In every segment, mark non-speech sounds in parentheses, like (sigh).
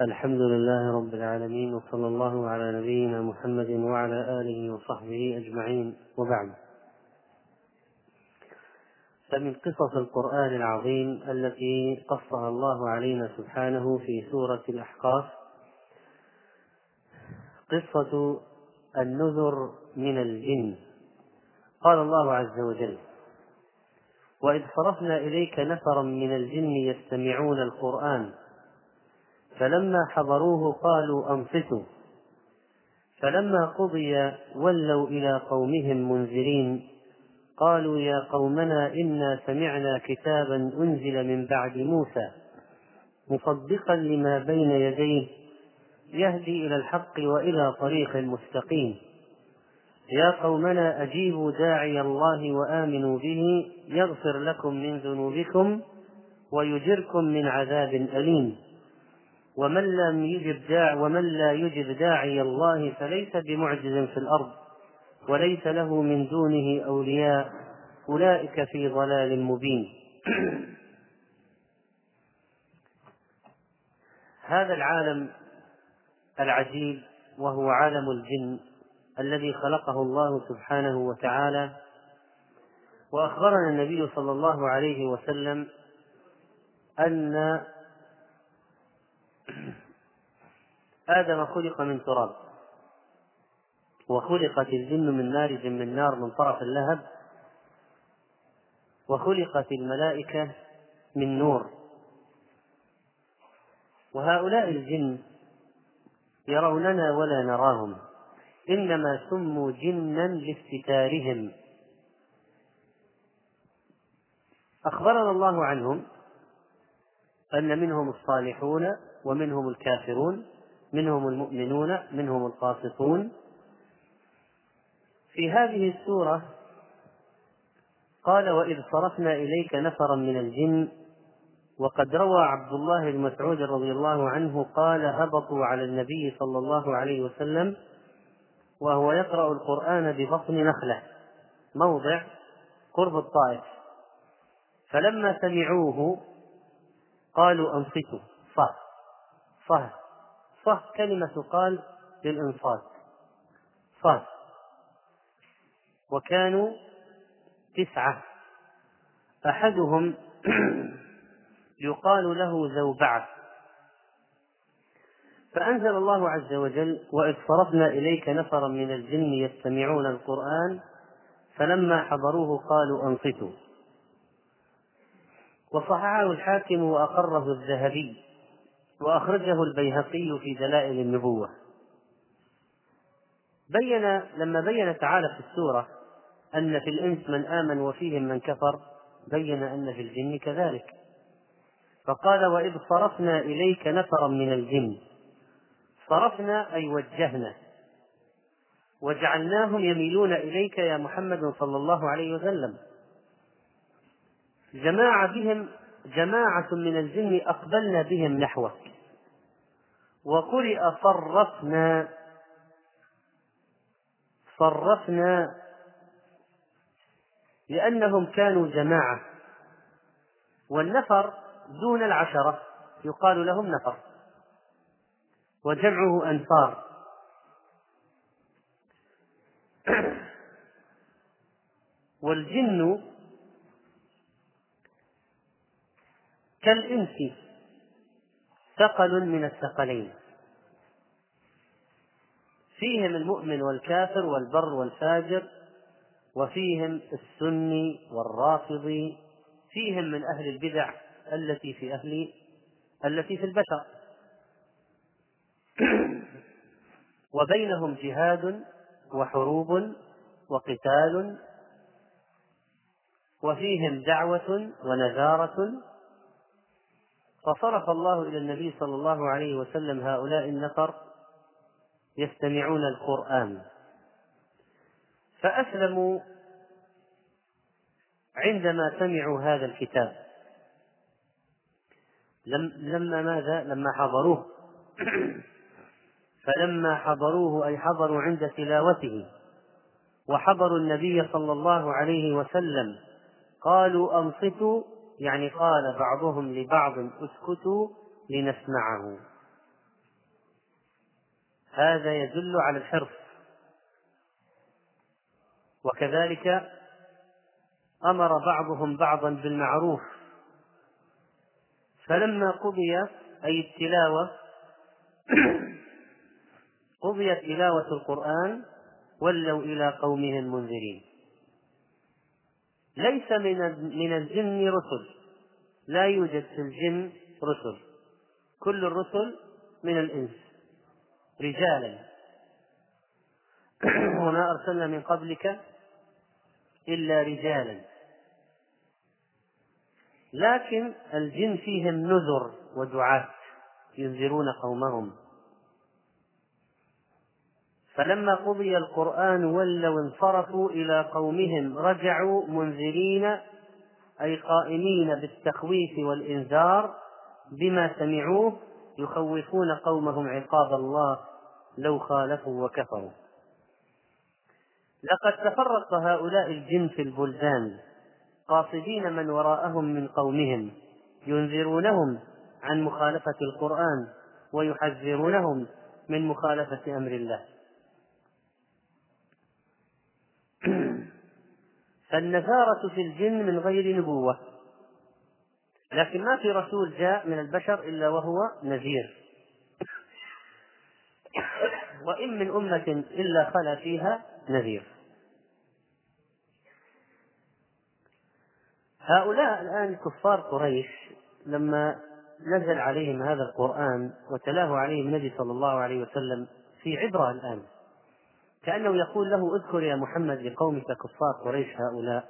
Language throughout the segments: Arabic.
الحمد لله رب العالمين وصلى الله على نبينا محمد وعلى آله وصحبه أجمعين وبعد. فمن قصص القرآن العظيم التي قصها الله علينا سبحانه في سورة الأحقاف قصة النذر من الجن. قال الله عز وجل وإذ صرفنا إليك نفرا من الجن يستمعون القرآن فلما حضروه قالوا أنصتوا. فلما قضي ولوا إلى قومهم منذرين. قالوا يا قومنا إنا سمعنا كتابا أنزل من بعد موسى مصدقا لما بين يديه يهدي إلى الحق وإلى طريق مستقيم. يا قومنا أجيبوا داعي الله وآمنوا به يغفر لكم من ذنوبكم ويجركم من عذاب أليم. ومن لم يجب داع ومن لا يجب داعي الله فليس بمعجز في الأرض وليس له من دونه أولياء أولئك في ضلال مبين. (clears throat) هذا العالم العجيب وهو عالم الجن الذي خلقه الله سبحانه وتعالى وأخبرنا النبي صلى الله عليه وسلم أن آدم خلق من تراب. وخلقت الجن من مارج من نار من طرف اللهب. وخلقت الملائكة من نور. وهؤلاء الجن يروننا ولا نراهم. إنما سموا جنا لاستتارهم أخبرنا الله عنهم أن منهم الصالحون ومنهم الكافرون. منهم المؤمنون منهم القاسطون. في هذه السورة قال وإذ صرفنا إليك نفرا من الجن وقد روى عبد الله بن مسعود رضي الله عنه قال هبطوا على النبي صلى الله عليه وسلم وهو يقرأ القرآن ببطن نخلة. موضع قرب الطائف. فلما سمعوه قالوا أنصتوا. صه صه صه كلمة تقال للإنصات. صه وكانوا تسعة. أحدهم (clears throat) يقال له زوبعة فأنزل الله عز وجل وإذ صرفنا إليك نفرا من الجن يستمعون القرآن فلما حضروه قالوا أنصتوا. وصححه الحاكم وأقره الذهبي. وأخرجه البيهقي في دلائل النبوة. بين لما بين تعالى في السورة أن في الإنس من آمن وفيهم من كفر بين أن في الجن كذلك. فقال وإذ صرفنا إليك نفرا من الجن. صرفنا أي وجهنا. وجعلناهم يميلون إليك يا محمد صلى الله عليه وسلم. جماعة بهم جماعة من الجن أقبلنا بهم نحوك. وقرئ صرفنا. صرفنا لأنهم كانوا جماعة. والنفر دون العشرة يقال لهم نفر. وجمعه أنفار. (clears throat) والجن كالإنس. ثقل من الثقلين. فيهم المؤمن والكافر والبر والفاجر وفيهم السني والرافضي فيهم من أهل البدع التي في أهل التي في البشر. (clears throat) وبينهم جهاد وحروب وقتال وفيهم دعوة ونذارة فصرف الله إلى النبي صلى الله عليه وسلم هؤلاء النفر يستمعون القرآن. فأسلموا عندما سمعوا هذا الكتاب. لما ماذا؟ لما حضروه. (clears throat) فلما حضروه أي حضروا عند تلاوته. وحضروا النبي صلى الله عليه وسلم. قالوا أنصتوا يعني قال بعضهم لبعض اسكتوا لنسمعه. هذا يدل على الحرص. وكذلك أمر بعضهم بعضا بالمعروف. فلما قضي أي التلاوة (coughs) قضيت تلاوة القرآن ولوا إلى قومهم منذرين. ليس من من الجن رسل. لا يوجد في الجن رسل. كل الرسل من الإنس. رجالا. (clears throat) وما أرسلنا من قبلك إلا رجالا. لكن الجن فيهم نذر ودعاة. ينذرون قومهم. فلما قضي القرآن ولوا انصرفوا إلى قومهم رجعوا منذرين أي قائمين بالتخويف والإنذار بما سمعوه يخوفون قومهم عقاب الله لو خالفوا وكفروا. لقد تفرق هؤلاء الجن في البلدان قاصدين من وراءهم من قومهم ينذرونهم عن مخالفة القرآن ويحذرونهم من مخالفة أمر الله. فالنذارة في الجن من غير نبوة. لكن ما في رسول جاء من البشر إلا وهو نذير. وإن من أمة إلا خلا فيها نذير. هؤلاء الآن كفار قريش لما نزل عليهم هذا القرآن وتلاه عليهم النبي صلى الله عليه وسلم في عبرة الآن. كأنه يقول له اذكر يا محمد لقومك كفار قريش هؤلاء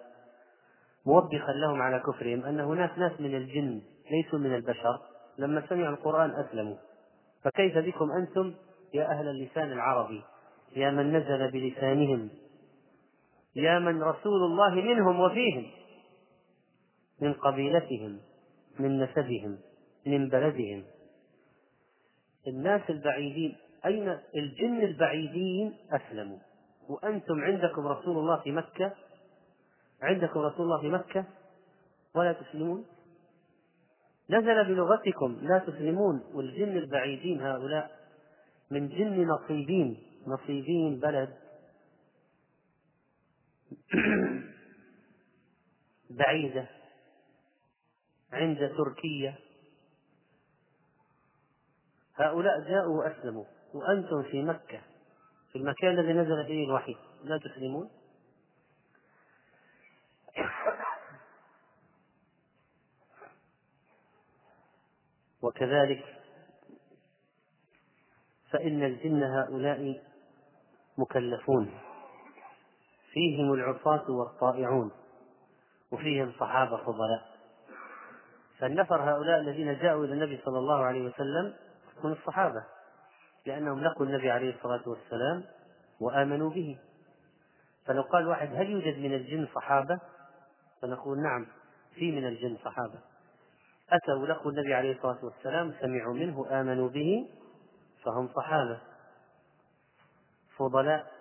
موبخا لهم على كفرهم أن هناك ناس من الجن ليسوا من البشر لما سمعوا القرآن أسلموا. فكيف بكم أنتم يا أهل اللسان العربي؟ يا من نزل بلسانهم يا من رسول الله منهم وفيهم من قبيلتهم من نسبهم من بلدهم. الناس البعيدين أين الجن البعيدين أسلموا؟ وأنتم عندكم رسول الله في مكة؟ عندكم رسول الله في مكة؟ ولا تسلمون؟ نزل بلغتكم لا تسلمون والجن البعيدين هؤلاء من جن نصيبين نصيبين بلد. (clears throat) بعيدة. عند تركيا. هؤلاء جاءوا وأسلموا. وأنتم في مكة في المكان الذي نزل فيه الوحي لا تسلمون؟ وكذلك فإن الجن هؤلاء مكلفون فيهم العصاة والطائعون وفيهم صحابة فضلاء. فالنفر هؤلاء الذين جاءوا إلى النبي صلى الله عليه وسلم من الصحابة. لأنهم لقوا النبي عليه الصلاة والسلام وآمنوا به. فلو قال واحد هل يوجد من الجن صحابة؟ فنقول نعم في من الجن صحابة. أتوا لقوا النبي عليه الصلاة والسلام سمعوا منه آمنوا به فهم صحابة. فضلاء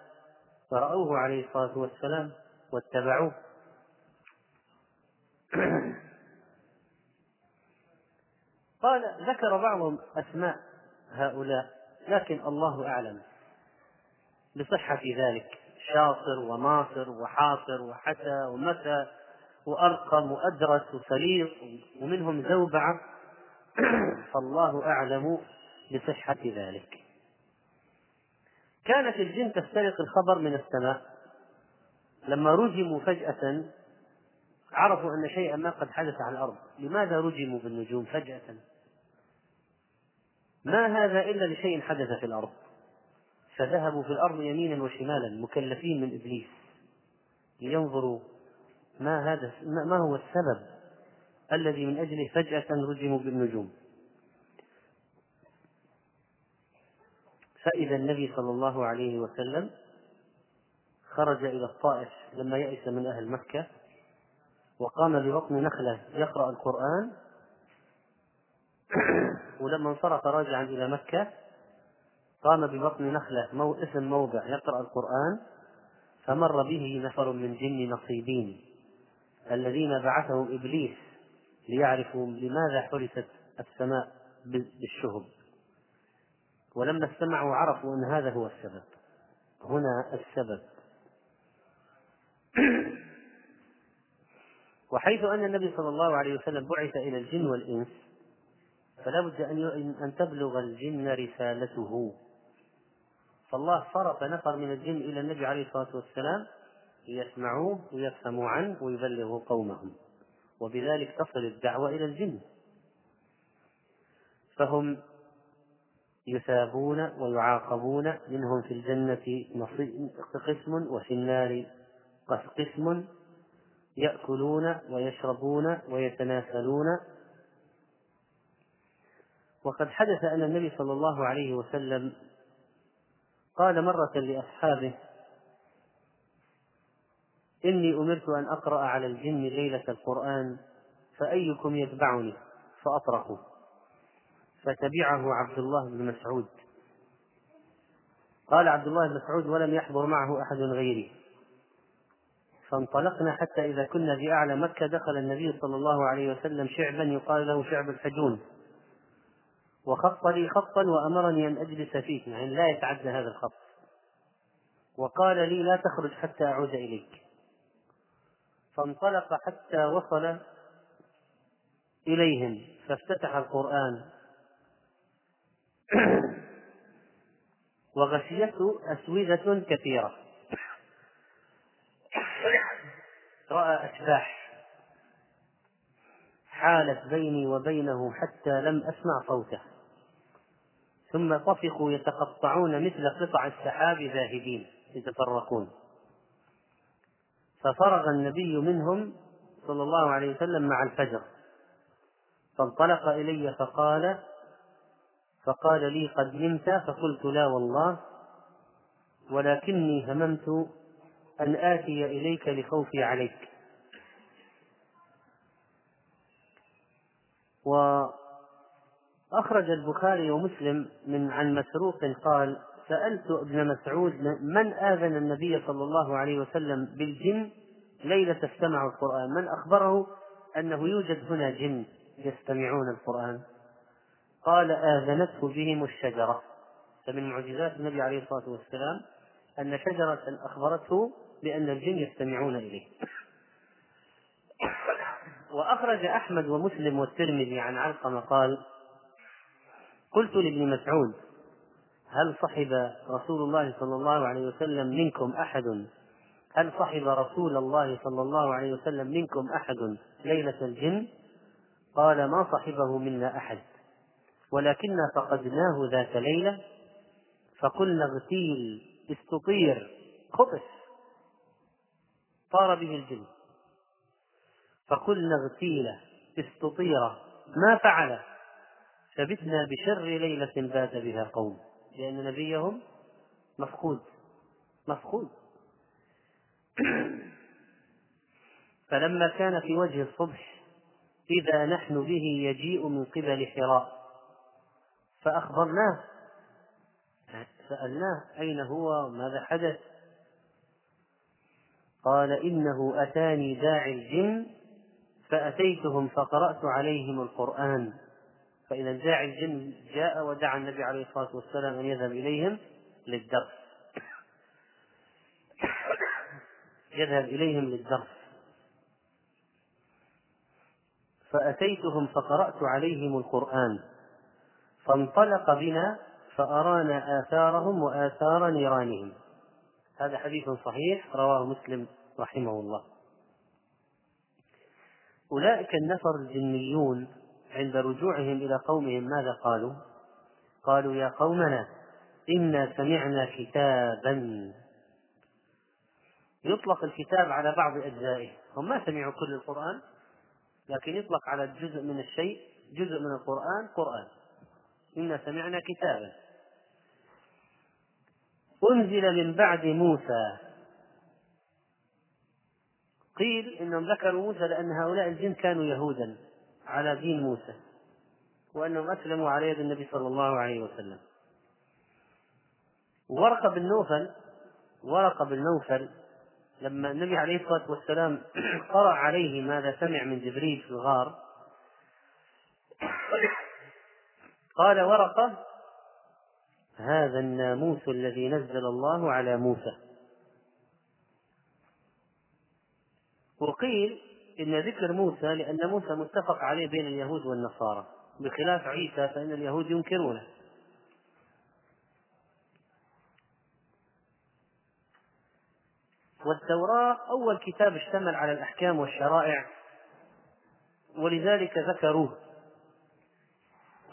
فرأوه عليه الصلاة والسلام واتبعوه. (clears throat) قال ذكر بعضهم أسماء هؤلاء. لكن الله أعلم. بصحة ذلك. شاطر وماصر وحاصر وحتى ومتى وأرقم وأدرس وسليط ومنهم زوبعة. (clears throat) فالله أعلم بصحة ذلك. كانت الجن تسترق الخبر من السماء. لما رجموا فجأة عرفوا أن شيئا ما قد حدث على الأرض. لماذا رجموا بالنجوم فجأة؟ ما هذا إلا لشيء حدث في الأرض. فذهبوا في الأرض يمينا وشمالا مكلفين من إبليس. لينظروا ما هذا ما هو السبب الذي من أجله فجأة رجموا بالنجوم. فإذا النبي صلى الله عليه وسلم خرج إلى الطائف لما يئس من أهل مكة وقام ببطن نخلة يقرأ القرآن. (clears throat) ولما انصرف راجعا إلى مكة قام ببطن نخلة مو اسم موضع يقرأ القرآن فمر به نفر من جن نصيبين الذين بعثهم إبليس ليعرفوا لماذا حرست السماء بالشهب. ولما استمعوا عرفوا أن هذا هو السبب. هنا السبب. (clears throat) وحيث أن النبي صلى الله عليه وسلم بعث إلى الجن والإنس فلا بد أن أن تبلغ الجن رسالته. فالله صرف نفر من الجن إلى النبي عليه الصلاة والسلام ليسمعوه ويفهموا عنه ويبلغوا قومهم. وبذلك تصل الدعوة إلى الجن. فهم يثابون ويعاقبون منهم في الجنة قسم وفي النار قسم يأكلون ويشربون ويتناسلون. وقد حدث أن النبي صلى الله عليه وسلم قال مرة لأصحابه إني أمرت أن أقرأ على الجن ليلة القرآن فأيكم يتبعني؟ فأطرحوا فتبعه عبد الله بن مسعود. قال عبد الله بن مسعود ولم يحضر معه أحد غيري. فانطلقنا حتى إذا كنا في أعلى مكة دخل النبي صلى الله عليه وسلم شعبا يقال له شعب الحجون. وخط لي خطا وأمرني أن أجلس فيه يعني لا يتعدى هذا الخط. وقال لي لا تخرج حتى أعود إليك. فانطلق حتى وصل إليهم. فافتتح القرآن. (clears throat) وغشيته أسودة كثيرة. (clears throat) رأى أشباح. حالت بيني وبينه حتى لم أسمع صوته. ثم طفقوا يتقطعون مثل قطع السحاب ذاهبين يتفرقون. ففرغ النبي منهم صلى الله عليه وسلم مع الفجر. فانطلق إلي فقال فقال لي قد نمت فقلت لا والله ولكني هممت أن آتي إليك لخوفي عليك. وأخرج البخاري ومسلم من عن مسروق قال سألت ابن مسعود من آذن النبي صلى الله عليه وسلم بالجن؟ ليلة استمعوا القرآن. من أخبره أنه يوجد هنا جن يستمعون القرآن. قال آذنته بهم الشجرة. فمن معجزات النبي عليه الصلاة والسلام أن شجرة أخبرته بأن الجن يستمعون إليه. وأخرج أحمد ومسلم والترمذي عن علقمة قال قلت لابن مسعود هل صحب رسول الله صلى الله عليه وسلم منكم أحد؟ هل صحب رسول الله صلى الله عليه وسلم منكم أحد ليلة الجن؟ قال ما صحبه منا أحد ولكنا فقدناه ذات ليلة فقلنا اغتيل استطير خطف. طار به الجن فقلنا اغتيل استطير ما فعل فبتنا بشر ليلة بات بها قوم. لأن نبيهم مفقود. مفقود. (clears throat) فلما كان في وجه الصبح إذا نحن به يجيء من قبل حراء. فأخبرناه. سألناه أين هو؟ ماذا حدث؟ قال إنه أتاني داعي الجن فأتيتهم فقرأت عليهم القرآن. فإذا داعي الجن جاء ودعا النبي عليه الصلاة والسلام أن يذهب إليهم للدرس. يذهب إليهم للدرس. فأتيتهم فقرأت عليهم القرآن. فانطلق بنا فأرانا آثارهم وآثار نيرانهم. هذا حديث صحيح رواه مسلم رحمه الله. أولئك النفر الجنيون عند رجوعهم إلى قومهم ماذا قالوا؟ قالوا يا قومنا إنا سمعنا كتابا. يطلق الكتاب على بعض أجزائه هم ما سمعوا كل القرآن لكن يطلق على جزء من الشيء جزء من القرآن قرآن. إنا سمعنا كتابا. أنزل من بعد موسى. قيل إنهم ذكروا موسى لأن هؤلاء الجن كانوا يهودا. على دين موسى وأنهم أسلموا على يد النبي صلى الله عليه وسلم. ورقة بن نوفل ورقة بن نوفل لما النبي عليه الصلاة والسلام (clears throat) قرأ عليه ماذا سمع من جبريل في الغار قال ورقة هذا الناموس الذي نزل الله على موسى. وقيل إن ذكر موسى لأن موسى متفق عليه بين اليهود والنصارى. بخلاف عيسى فإن اليهود ينكرونه. والتوراة أول كتاب اشتمل على الأحكام والشرائع ولذلك ذكروه.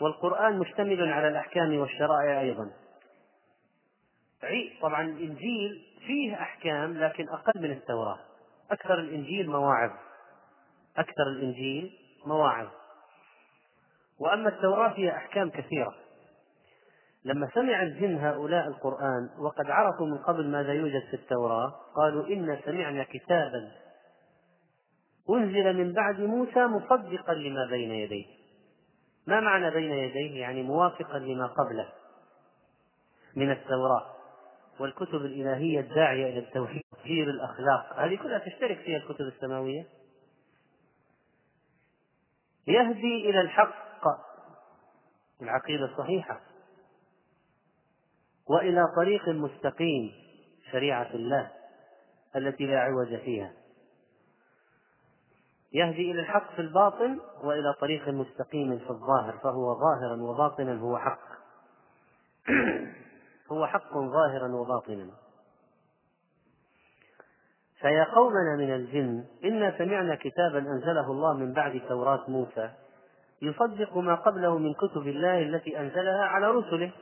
والقرآن مشتمل على الأحكام والشرائع أيضا. طبعا الإنجيل فيه أحكام لكن أقل من التوراة. أكثر الإنجيل مواعظ. أكثر الإنجيل مواعظ. وأما التوراة فيها أحكام كثيرة. لما سمع الجن هؤلاء القرآن وقد عرفوا من قبل ماذا يوجد في التوراة قالوا إنا سمعنا كتابا أنزل من بعد موسى مصدقا لما بين يديه. ما معنى بين يديه؟ يعني موافقا لما قبله من التوراة والكتب الإلهية الداعية إلى التوحيد تغيير الأخلاق. هذه كلها تشترك فيها الكتب السماوية؟ يهدي إلى الحق. العقيدة الصحيحة وإلى طريق مستقيم شريعة الله التي لا عوج فيها. يهدي إلى الحق في الباطن وإلى طريق مستقيم في الظاهر فهو ظاهرا وباطنا هو حق. (clears throat) هو حق ظاهرا وباطنا. فيا قومنا من الجن إنا سمعنا كتابا أنزله الله من بعد توراة موسى يصدق ما قبله من كتب الله التي أنزلها على رسله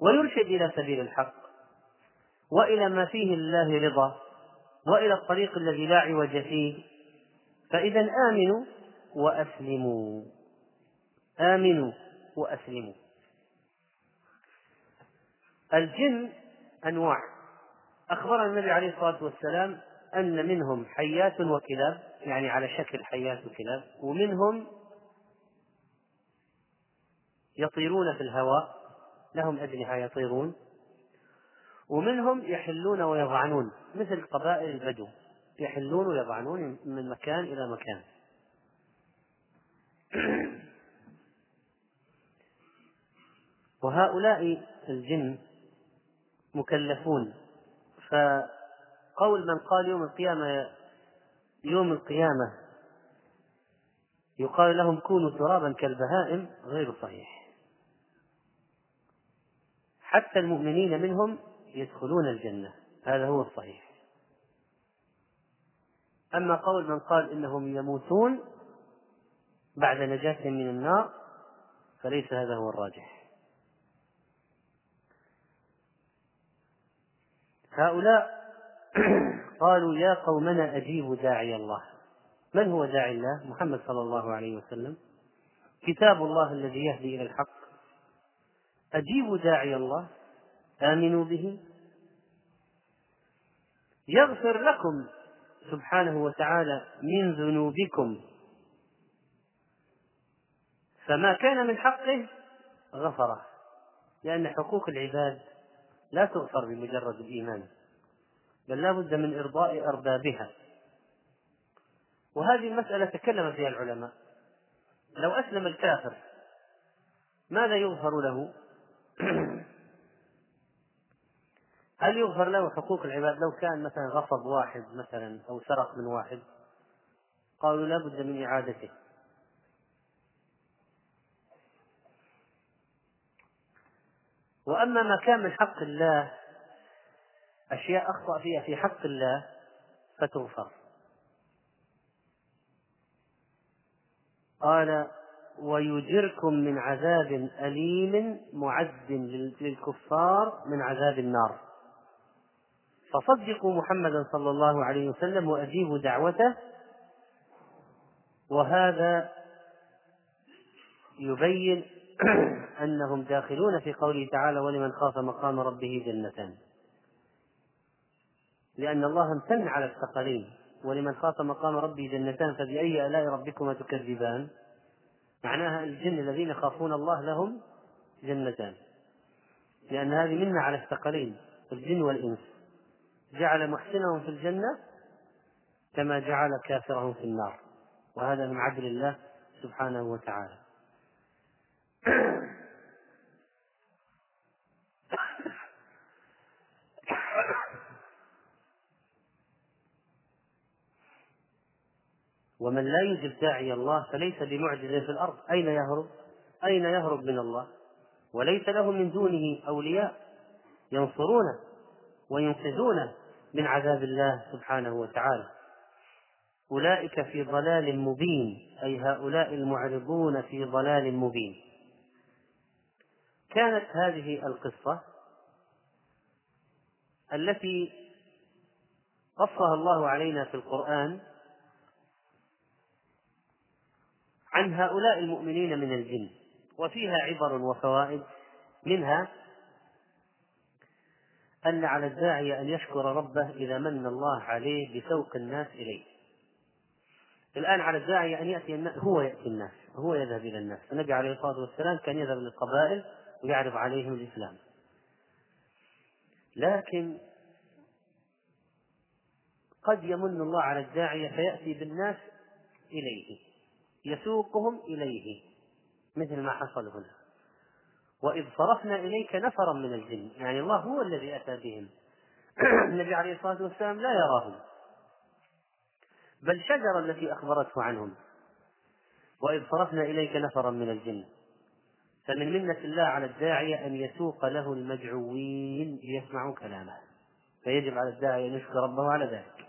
ويرشد إلى سبيل الحق وإلى ما فيه لله رضا وإلى الطريق الذي لا عوج فيه. فإذا آمنوا وأسلموا. آمنوا وأسلموا. الجن أنواع. أخبرنا النبي عليه الصلاة والسلام أن منهم حيات وكلاب يعني على شكل حيات وكلاب ومنهم يطيرون في الهواء لهم أجنحة يطيرون ومنهم يحلون ويضعنون مثل قبائل البدو يحلون ويضعنون من مكان إلى مكان. وهؤلاء الجن مكلفون فقول من قال يوم القيامة يوم القيامة يقال لهم كونوا ترابا كالبهائم غير صحيح. حتى المؤمنين منهم يدخلون الجنة هذا هو الصحيح. أما قول من قال إنهم يموتون بعد نجاتهم من النار فليس هذا هو الراجح. هؤلاء (coughs) قالوا يا قومنا أجيبوا داعي الله. من هو داعي الله؟ محمد صلى الله عليه وسلم. كتاب الله الذي يهدي إلى الحق. أجيبوا داعي الله. آمنوا به. يغفر لكم سبحانه وتعالى من ذنوبكم. فما كان من حقه غفره. لأن حقوق العباد لا تغفر بمجرد الإيمان. بل لا بد من إرضاء أربابها. وهذه المسألة تكلم فيها العلماء. لو أسلم الكافر ماذا يغفر له؟ (clears throat) هل يغفر له حقوق العباد؟ لو كان مثلا غصب واحد مثلا أو سرق من واحد قالوا لا بد من إعادته. وأما ما كان من حق الله أشياء أخطأ فيها في حق الله فتغفر. قال ويجركم من عذاب أليم معد للكفار من عذاب النار. فصدقوا محمدا صلى الله عليه وسلم وأجيبوا دعوته وهذا يبين (clears throat) أنهم داخلون في قوله تعالى ولمن خاف مقام ربه جنتان. لأن الله امتن على الثقلين ولمن خاف مقام ربه جنتان فبأي آلاء ربكما تكذبان؟ معناها الجن الذين يخافون الله لهم جنتان. لأن هذه منا على الثقلين الجن والإنس. جعل محسنهم في الجنة كما جعل كافرهم في النار. وهذا من عدل الله سبحانه وتعالى. (clears throat) ومن لا يجب داعي الله فليس بمعجز في الأرض أين يهرب؟ أين يهرب من الله؟ وليس له من دونه أولياء ينصرونه وينقذونه من عذاب الله سبحانه وتعالى أولئك في ضلال مبين أي هؤلاء المعرضون في ضلال مبين كانت هذه القصة التي قصها الله علينا في القرآن عن هؤلاء المؤمنين من الجن وفيها عبر وفوائد منها أن على الداعية أن يشكر ربه إذا من الله عليه بسوق الناس إليه. الآن على الداعية أن يأتي الناس هو يأتي الناس هو يذهب إلى الناس. النبي عليه الصلاة والسلام كان يذهب للقبائل ويعرض عليهم الإسلام. لكن قد يمن الله على الداعية فيأتي بالناس إليه. يسوقهم إليه مثل ما حصل هنا. وإذ صرفنا إليك نفرا من الجن يعني الله هو الذي أتى بهم. (clears throat) النبي عليه الصلاة والسلام لا يراهم. بل شجرة التي أخبرته عنهم. وإذ صرفنا إليك نفرا من الجن. فمن منة الله على الداعية أن يسوق له المدعوين ليسمعوا كلامه. فيجب على الداعية أن يشكر ربه على ذلك.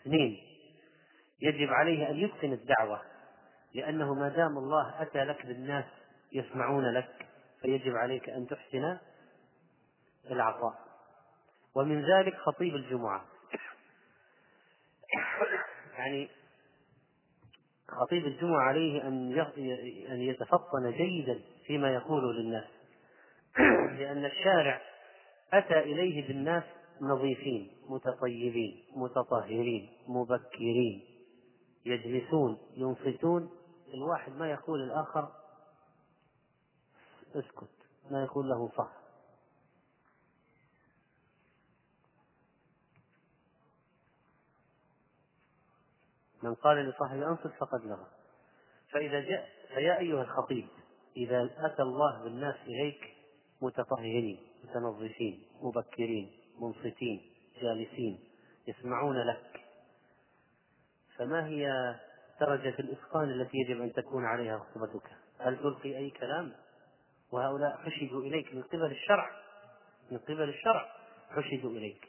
اثنين يجب عليه أن يتقن الدعوة. لأنه ما دام الله أتى لك بالناس يسمعون لك فيجب عليك أن تحسن العطاء. ومن ذلك خطيب الجمعة. يعني خطيب الجمعة عليه أن أن يتفطن جيدا فيما يقول للناس. لأن الشارع أتى إليه بالناس نظيفين متطيبين متطهرين مبكرين يجلسون ينصتون الواحد ما يقول الآخر اسكت ما يقول له صح من قال لصاحب أنصت فقد لغى فإذا جاء فيا أيها الخطيب إذا أتى الله بالناس إليك متطهرين متنظفين مبكرين منصتين جالسين يسمعون لك فما هي درجة الإتقان التي يجب أن تكون عليها خطبتك هل تلقي أي كلام؟ وهؤلاء حشدوا إليك من قبل الشرع. من قبل الشرع حشدوا إليك.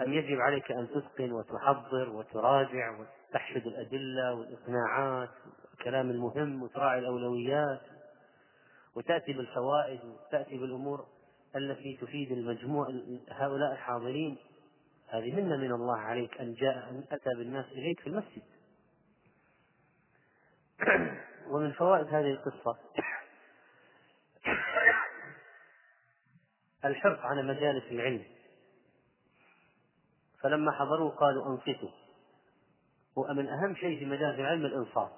أم يجب عليك أن تتقن وتحضر وتراجع وتحشد الأدلة والإقناعات الكلام المهم وتراعي الأولويات وتأتي بالفوائد وتأتي بالأمور التي تفيد المجموع هؤلاء الحاضرين. هذه منة من الله عليك أن جاء أن أتى بالناس إليك في المسجد. ومن فوائد هذه القصة الحرص على مجالس العلم. فلما حضروا قالوا أنصتوا. ومن أهم شيء في مجالس العلم الإنصات.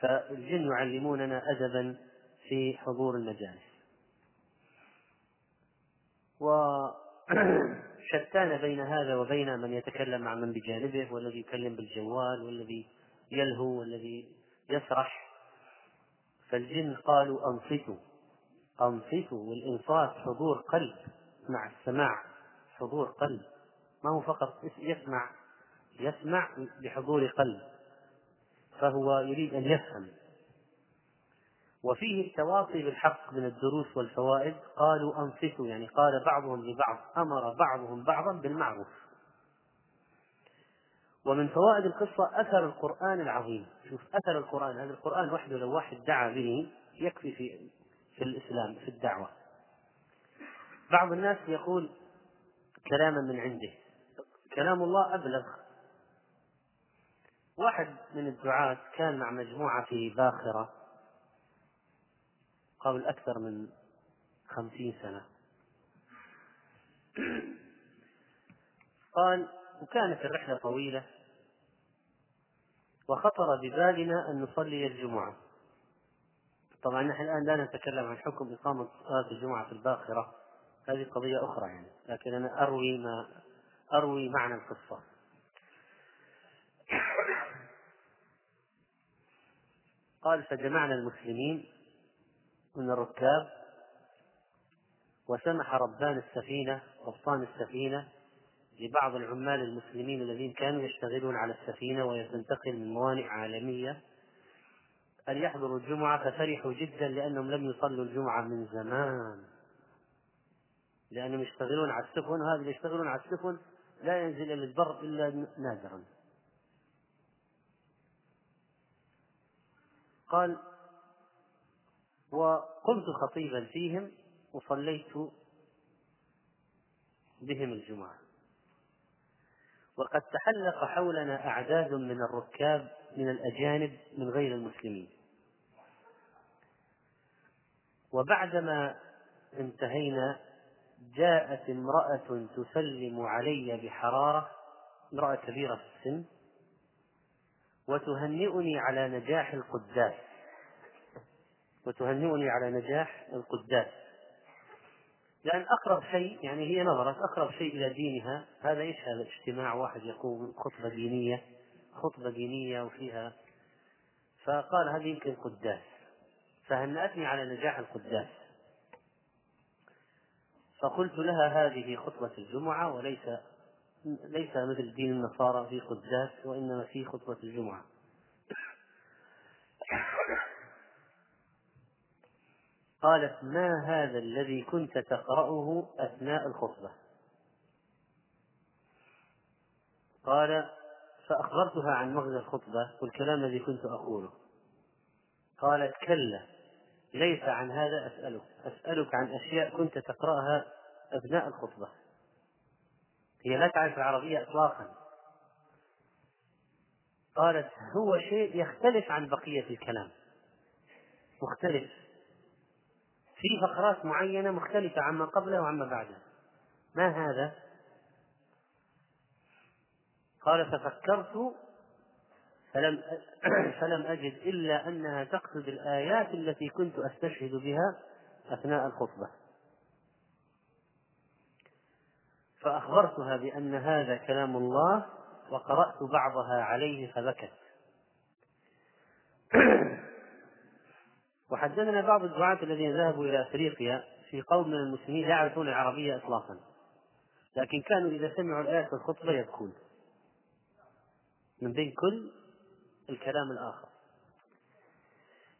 فالجن يعلموننا أدبا في حضور المجالس. وشتان بين هذا وبين من يتكلم مع من بجانبه والذي يكلم بالجوال والذي يلهو والذي يسرح فالجن قالوا أنصتوا. أنصتوا والإنصات حضور قلب مع السماع. حضور قلب. ما هو فقط يسمع. يسمع بحضور قلب. فهو يريد أن يفهم. وفيه التواصي بالحق من الدروس والفوائد. قالوا أنصتوا يعني قال بعضهم لبعض أمر بعضهم بعضا بالمعروف. ومن فوائد القصة أثر القرآن العظيم. شوف أثر القرآن. هذا القرآن وحده لو واحد دعا به يكفي في في الإسلام في الدعوة. بعض الناس يقول كلاما من عنده. كلام الله أبلغ. واحد من الدعاة كان مع مجموعة في باخرة قبل أكثر من خمسين سنة. قال وكانت الرحلة طويلة. وخطر ببالنا أن نصلي الجمعة. طبعا نحن الآن لا نتكلم عن حكم إقامة صلاة الجمعة في الباخرة. هذه قضية أخرى يعني لكن أنا أروي ما أروي معنى القصة. قال فجمعنا المسلمين من الركاب وسمح ربان السفينة قبطان السفينة لبعض العمال المسلمين الذين كانوا يشتغلون على السفينة وهي تنتقل من موانئ عالمية أن يحضروا الجمعة ففرحوا جدا لأنهم لم يصلوا الجمعة من زمان. لأنهم يشتغلون على السفن وهذا اللي يشتغلون على السفن لا ينزل إلى البر إلا نادرا. قال وقمت خطيبا فيهم وصليت بهم الجمعة. وقد تحلق حولنا أعداد من الركاب من الأجانب من غير المسلمين. وبعدما انتهينا جاءت امرأة تسلم علي بحرارة امرأة كبيرة في السن وتهنئني على نجاح القداس. وتهنئني على نجاح القداس. لأن أقرب شيء يعني هي نظرت أقرب شيء إلى دينها هذا إيش؟ هذا اجتماع واحد يقوم خطبة دينية خطبة دينية وفيها فقال هذه يمكن قداس فهنأتني على نجاح القداس؟ فقلت لها هذه خطبة الجمعة وليس ليس مثل دين النصارى في قداس وإنما في خطبة الجمعة. قالت ما هذا الذي كنت تقرأه أثناء الخطبة؟ قال فأخبرتها عن مغزى الخطبة والكلام الذي كنت أقوله. قالت كلا ليس عن هذا أسألك أسألك عن أشياء كنت تقرأها أثناء الخطبة. هي لا تعرف العربية إطلاقا. قالت هو شيء يختلف عن بقية الكلام. مختلف. في فقرات معينة مختلفة عما قبله وعما بعده. ما هذا؟ قال ففكرت فلم (clears throat) فلم أجد إلا أنها تقصد الآيات التي كنت أستشهد بها أثناء الخطبة. فأخبرتها بأن هذا كلام الله وقرأت بعضها عليه فبكت. (clears throat) وحدثنا بعض الدعاة الذين ذهبوا إلى أفريقيا في قوم من المسلمين لا يعرفون العربية إطلاقا. لكن كانوا إذا سمعوا الآية في الخطبة يبكون. من بين كل الكلام الآخر.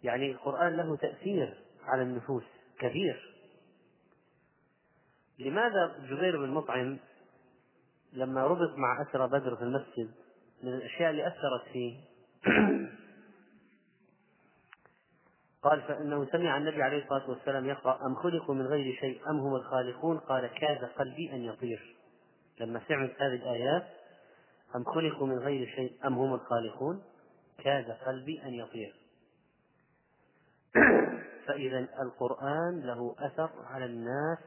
يعني القرآن له تأثير على النفوس كبير. لماذا جبير بن مطعم لما ربط مع أسرى بدر في المسجد من الأشياء اللي أثرت فيه قال فإنه سمع النبي عليه الصلاة والسلام يقرأ أم خلقوا من غير شيء أم هم الخالقون؟ قال كاد قلبي أن يطير. لما سمعت هذه الآيات أم خلقوا من غير شيء أم هم الخالقون؟ كاد قلبي أن يطير. (clears throat) فإذا القرآن له أثر على الناس.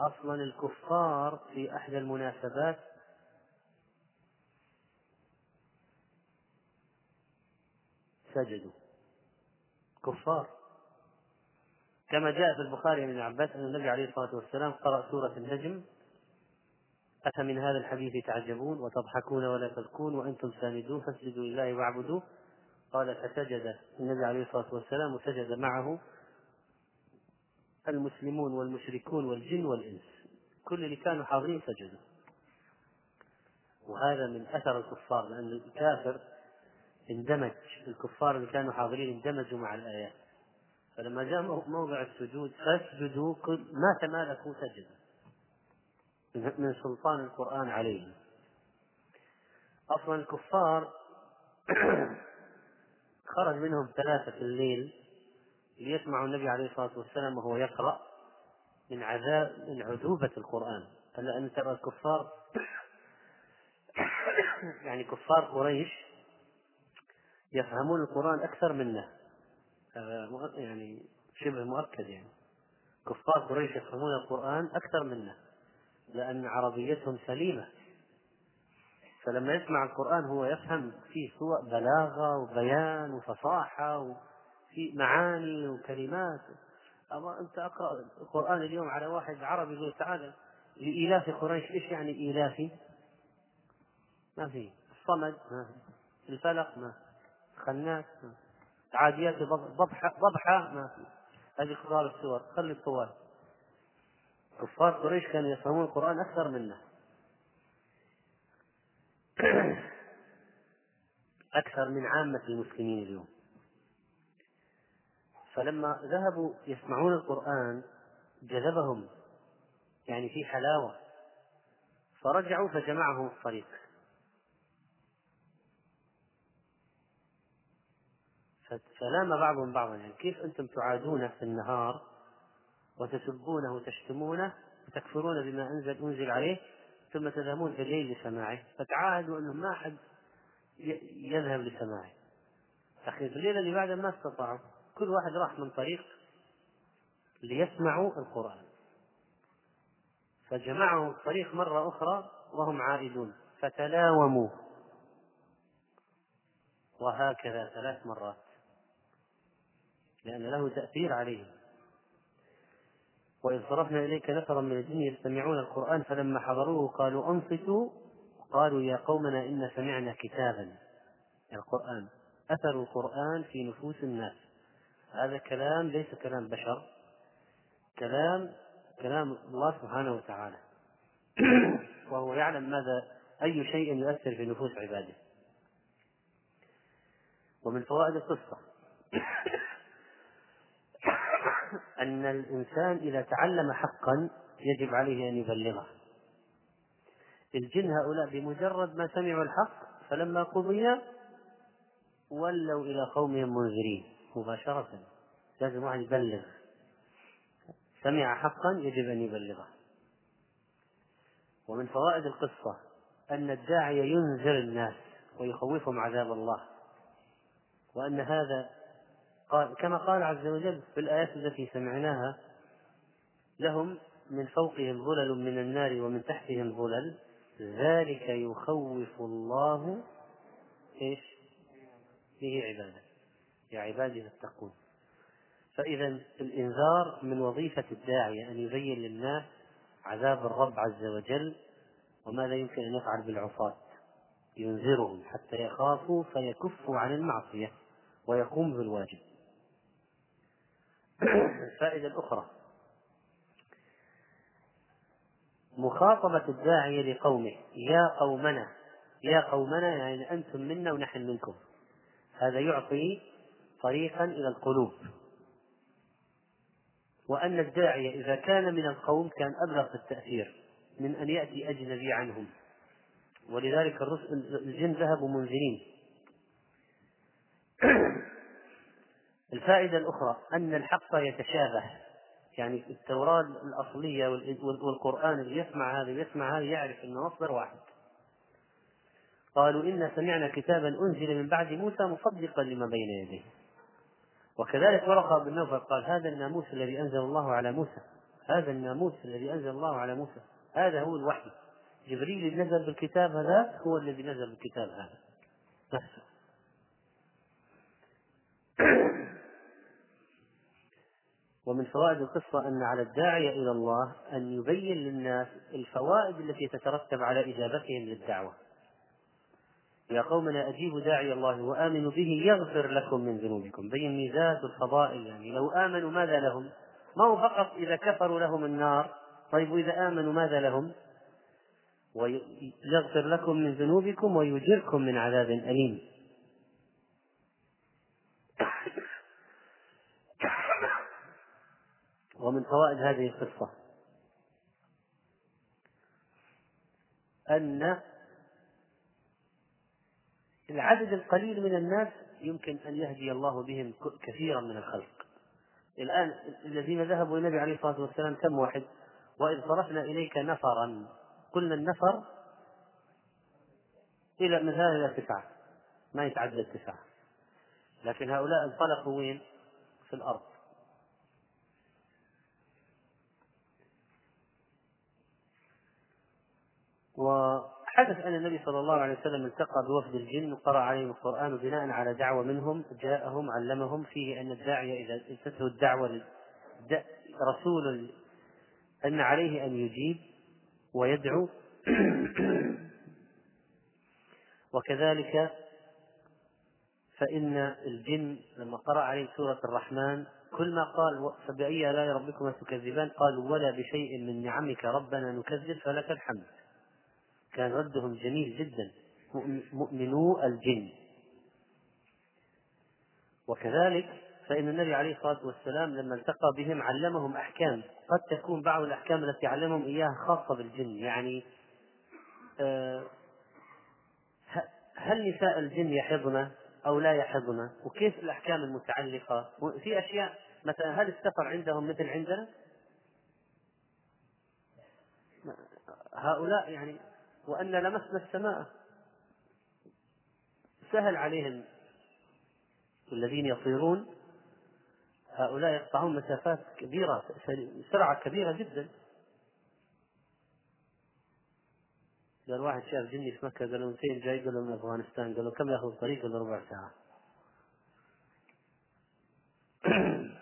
أصلا الكفار في أحدى المناسبات سجدوا. كفار كما جاء في البخاري من عباس أن النبي عليه الصلاة والسلام قرأ سورة النجم. أفمن هذا الحديث تعجبون وتضحكون ولا تبكون وأنتم سامدون فاسجدوا لله واعبدوه؟ قال فسجد. النبي عليه الصلاة والسلام وسجد معه المسلمون والمشركون والجن والإنس. كل اللي كانوا حاضرين سجدوا. وهذا من أثر الكفار لأن الكافر اندمج الكفار اللي كانوا حاضرين اندمجوا مع الآيات فلما جاء موضع السجود فاسجدوا ما تمالكوا سجدوا من سلطان القرآن عليهم. أصلا الكفار (coughs) خرج منهم ثلاثة في الليل ليسمعوا النبي عليه الصلاة والسلام وهو يقرأ من عذاب من عذوبة القرآن. ألا أن ترى الكفار (coughs) يعني كفار قريش يفهمون القرآن أكثر منا. هذا يعني شبه مؤكد يعني. كفار قريش يفهمون القرآن أكثر منا لأن عربيتهم سليمة. فلما يسمع القرآن هو يفهم فيه سوء بلاغة وبيان وفصاحة وفي معاني وكلمات. أما أنت أقرأ القرآن اليوم على واحد عربي يقول تعالى لإيلاف قريش إيش يعني إيلافي؟ ما في. الصمد ما في. الفلق ما في. خناس عاديات ضبحة ضبحة ما في. هذه كبار السور خلي الطوال كفار قريش كانوا يفهمون القرآن أكثر منا. (clears throat) أكثر من عامة المسلمين اليوم. فلما ذهبوا يسمعون القرآن جذبهم. يعني في حلاوة. فرجعوا فجمعهم الطريق. فلام بعضهم بعضا. يعني كيف أنتم تعادونه في النهار وتسبونه وتشتمونه وتكفرون بما أنزل أنزل عليه ثم تذهبون في الليل لسماعه؟ فتعاهدوا أنه ما أحد يذهب لسماعه. أخي في الليلة اللي بعدها ما استطاعوا كل واحد راح من طريق ليسمعوا القرآن. فجمعهم الطريق مرة أخرى وهم عائدون. فتلاوموا. وهكذا ثلاث مرات. لأن له تأثير عليهم. وإذ صرفنا إليك نفرا من الجن يستمعون القرآن فلما حضروه قالوا أنصتوا؟ قالوا يا قومنا إن سمعنا كتابا. القرآن أثر القرآن في نفوس الناس. هذا كلام ليس كلام بشر كلام كلام الله سبحانه وتعالى. (clears throat) وهو يعلم ماذا أي شيء يؤثر في نفوس عباده. ومن فوائد القصة. (clears throat) أن الإنسان إذا تعلم حقا يجب عليه أن يبلغه. الجن هؤلاء بمجرد ما سمعوا الحق فلما قضي ولوا إلى قومهم منذرين مباشرة. لازم واحد يبلغ. سمع حقا يجب أن يبلغه. ومن فوائد القصة أن الداعية ينذر الناس ويخوفهم عذاب الله. وأن هذا قال كما قال عز وجل في الآيات التي سمعناها لهم من فوقهم ظلل من النار ومن تحتهم ظلل ذلك يخوف الله إيش؟ به عباده. يا عبادي فاتقون فإذا الإنذار من وظيفة الداعية أن يبين للناس عذاب الرب عز وجل وماذا يمكن أن يفعل بالعصاة؟ ينذرهم حتى يخافوا فيكفوا عن المعصية ويقوم بالواجب. الفائدة الأخرى. مخاطبة الداعية لقومه. يا قومنا. يا قومنا يعني أنتم منا ونحن منكم. هذا يعطي طريقا إلى القلوب. وأن الداعية إذا كان من القوم كان أبلغ في التأثير من أن يأتي أجنبي عنهم. ولذلك الجن ذهبوا منذرين. الفائدة الأخرى أن الحق يتشابه. يعني التوراة الأصلية والقرآن اللي يسمع هذا ويسمع هذا يعرف أنه مصدر واحد. قالوا إنا سمعنا كتابا أنزل من بعد موسى مصدقا لما بين يديه. وكذلك ورقة بن نوفل قال هذا الناموس الذي أنزل الله على موسى. هذا الناموس الذي أنزل الله على موسى. هذا هو الوحي. جبريل اللي نزل بالكتاب هذا هو الذي نزل بالكتاب هذا. نفسه ومن فوائد القصة أن على الداعية إلى الله أن يبين للناس الفوائد التي تترتب على إجابتهم للدعوة. يا قومنا أجيبوا داعي الله وآمنوا به يغفر لكم من ذنوبكم. بين ميزات الفضائل يعني لو آمنوا ماذا لهم؟ ما هو فقط إذا كفروا لهم النار؟ طيب وإذا آمنوا ماذا لهم؟ ويغفر لكم من ذنوبكم ويجركم من عذاب أليم. ومن فوائد هذه القصة أن العدد القليل من الناس يمكن أن يهدي الله بهم كثيرا من الخلق. الآن الذين ذهبوا إلى النبي عليه الصلاة والسلام كم واحد؟ وإذ صرفنا إليك نفرا. قلنا النفر إلى من إلى تسعة. ما يتعدى التسعة. لكن هؤلاء انطلقوا وين؟ في الأرض. وحدث أن النبي صلى الله عليه وسلم التقى بوفد الجن وقرأ عليهم القرآن وبناء على دعوة منهم جاءهم علمهم فيه أن الداعية إذا أتته الدعوة رسول أن عليه أن يجيب ويدعو. (clears throat) وكذلك فإن الجن لما قرأ عليه سورة الرحمن كل ما قال فبأي آلاء ربكما تكذبان؟ قالوا ولا بشيء من نعمك ربنا نكذب فلك الحمد. كان ردهم جميل جدا. مؤمنو الجن. وكذلك فإن النبي عليه الصلاة والسلام لما التقى بهم علمهم أحكام. قد تكون بعض الأحكام التي علمهم إياها خاصة بالجن. يعني آه، هل نساء الجن يحضن أو لا يحضن وكيف الأحكام المتعلقة؟ في أشياء مثلا هل السفر عندهم مثل عندنا؟ هؤلاء يعني وأن لمسنا السماء. سهل عليهم الذين يطيرون. هؤلاء يقطعون مسافات كبيرة سرعة كبيرة جدا. قال واحد شاف جني في مكة قال له فين جاي؟ قال من أفغانستان. قال له كم يأخذ الطريق؟ قال ربع ساعة. (coughs)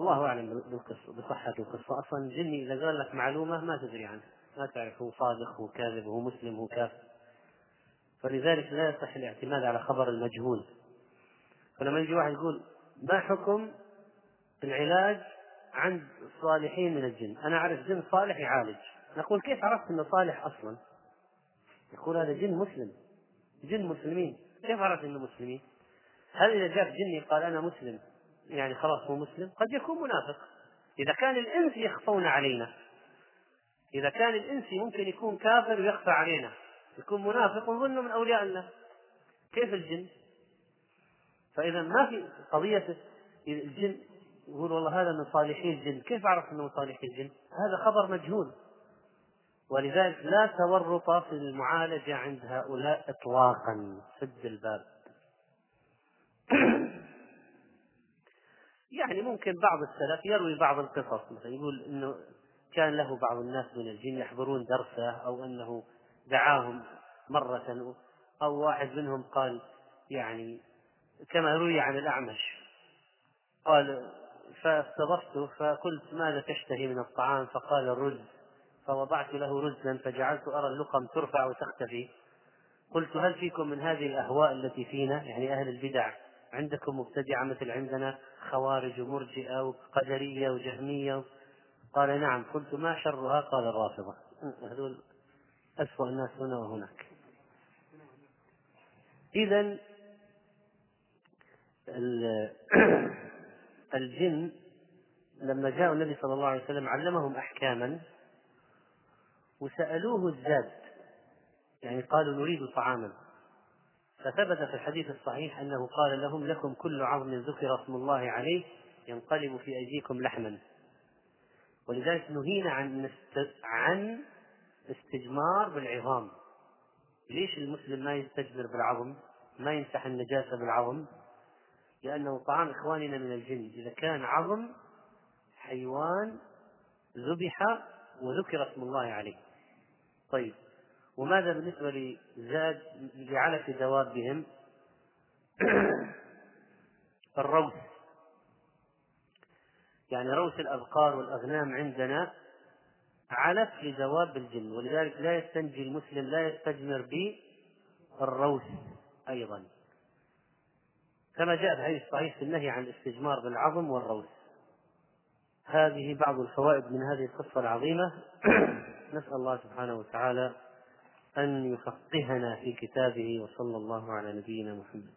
الله أعلم بالقصة بصحة القصة. أصلا الجني إذا قال لك معلومة ما تدري عنه ما تعرف هو صادق هو كاذب هو مسلم هو كافر. فلذلك لا يصح الاعتماد على خبر المجهول. فلما يجي واحد يقول ما حكم العلاج عند الصالحين من الجن؟ أنا أعرف جن صالح يعالج. نقول كيف عرفت أنه صالح أصلا؟ يقول هذا جن مسلم. جن مسلمين. كيف عرفت أنه مسلمين؟ هل إذا جاء جني قال أنا مسلم. يعني خلاص هو مسلم. قد يكون منافق. إذا كان الإنس يخفون علينا. إذا كان الإنسي ممكن يكون كافر ويخفى علينا يكون منافق ونظنه من أولياء الله كيف الجن؟ فإذا ما في قضية الجن يقول والله هذا من صالحي الجن. كيف أعرف أنه من صالحي الجن؟ هذا خبر مجهول. ولذلك لا تورط في المعالجة عند هؤلاء إطلاقا. سد الباب. (coughs) يعني ممكن بعض السلف يروي بعض القصص مثلا يقول إنه كان له بعض الناس من الجن يحضرون درسه أو أنه دعاهم مرة أو واحد منهم قال يعني كما روي عن الأعمش قال فاستضفته فقلت ماذا تشتهي من الطعام؟ فقال الرز. فوضعت له رزا فجعلت أرى اللقم ترفع وتختفي. قلت هل فيكم من هذه الأهواء التي فينا؟ يعني أهل البدع عندكم مبتدعة مثل عندنا خوارج ومرجئة وقدرية وجهمية قال نعم قلت ما شرها؟ قال الرافضة. هذول أسوأ الناس هنا وهناك. اذا (coughs) الجن لما جاء النبي صلى الله عليه وسلم علمهم أحكاما وسألوه الزاد يعني قالوا نريد طعاما. فثبت في الحديث الصحيح أنه قال لهم لكم كل عظم ذكر اسم الله عليه ينقلب في أيديكم لحما. ولذلك نهينا عن عن استجمار بالعظام. ليش المسلم ما يستجمر بالعظم؟ ما يمسح النجاسة بالعظم؟ لأنه طعام إخواننا من الجن. إذا كان عظم حيوان ذبح وذكر اسم الله عليه. طيب وماذا بالنسبة لزاد لعلف دوابهم؟ (clears throat) الروث يعني روث الأبقار والأغنام عندنا علف لدواب الجن ولذلك لا يستنجي المسلم لا يستجمر بالروث أيضا. كما جاء في الحديث الصحيح في النهي عن الاستجمار بالعظم والروث هذه بعض الفوائد من هذه القصة العظيمة. (coughs) نسأل الله سبحانه وتعالى أن يفقهنا في كتابه وصلى الله على نبينا محمد.